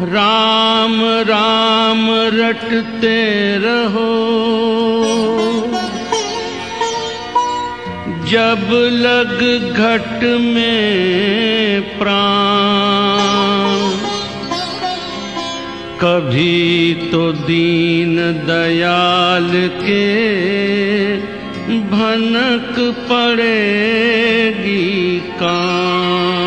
राम राम, रटते रहो। जब लग घट में प्राण, कभी तो दीन दयाल के भनक पड़ेगी कान।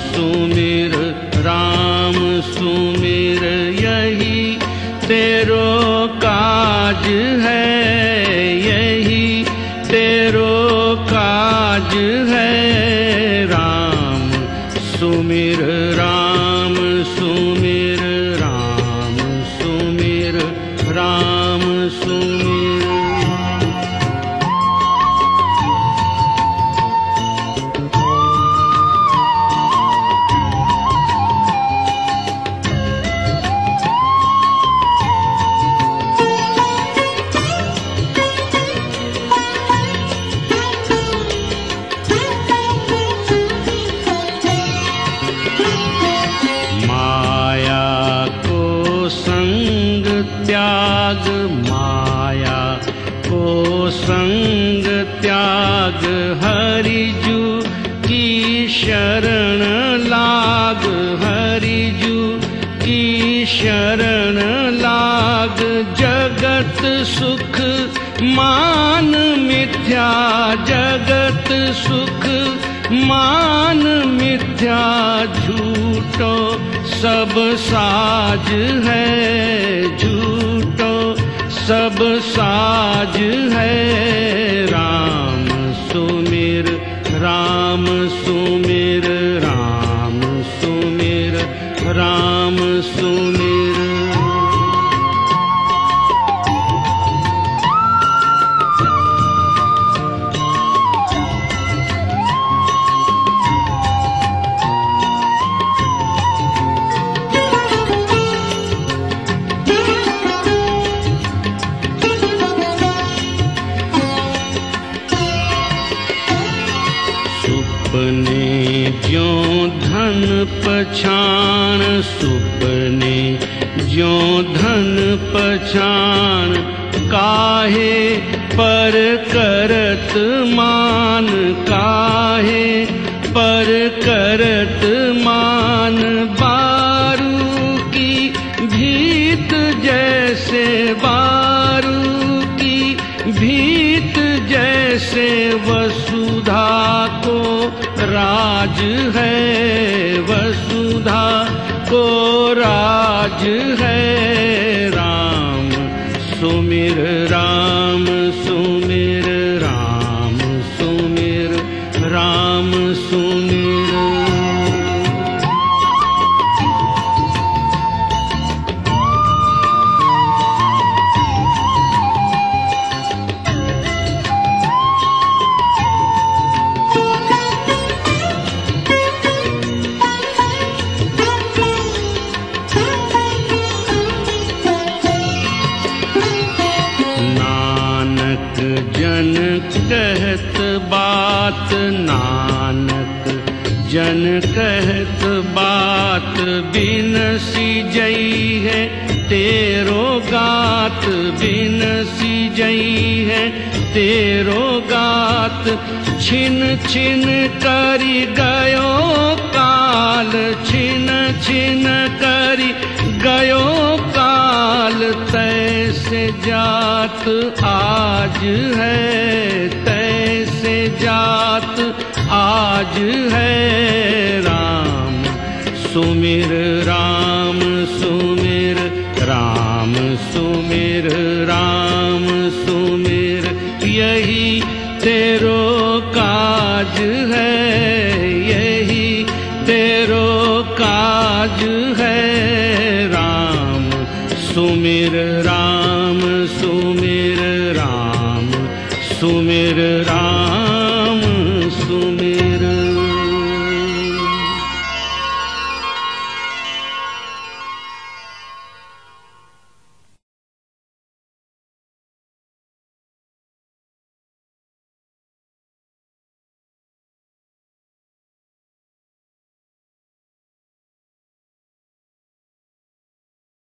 राम त्याग माया को संग त्याग हरिजू की शरण लाग, हरिजू की शरण लाग। जगत सुख मान मिथ्या, जगत सुख मान मिथ्या। झूठो सब साज है झूठो। सब साज है। राम सुमिर राम सुमिर सुपने ज्यो धन पछाण, सुपने ज्यो धन पछाण, काहे पर करत मान, काहे पर करत मान, बारू की भीत जैसे, बारू की भीत जैसे वसुधा राज है वसुधा को राज है। राम सुमिर राम सुमिर। जन कहत बात नानक जन कहत बात बिन सी जई है तेरो गात बिन सी जई है तेरो गात छिन छिन करी गयो काल छिन छिन करी गयो काल जात आज है, तैसे जात आज है। राम सुमिर राम सुमिर राम सुमिर राम सुमिर, यही तेरो काज है, यही तेरो काज है। राम सुमिर, राम